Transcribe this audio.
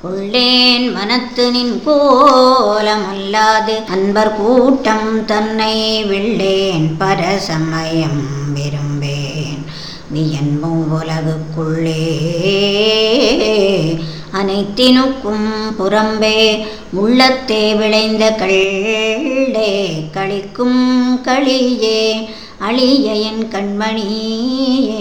கொள்ளேன் மனத்து நின் கோலமல்லாது அன்பர் கூட்டம் தன்னை வெள்ளேன் பரசமயம் விரும்பேன். வியன்பு உலகுக்குள்ளே அனைத்தினுக்கும் புறம்பே உள்ளத்தே விளைந்த கள்ளே களிக்கும் களியே அழிய என் கண்மணியே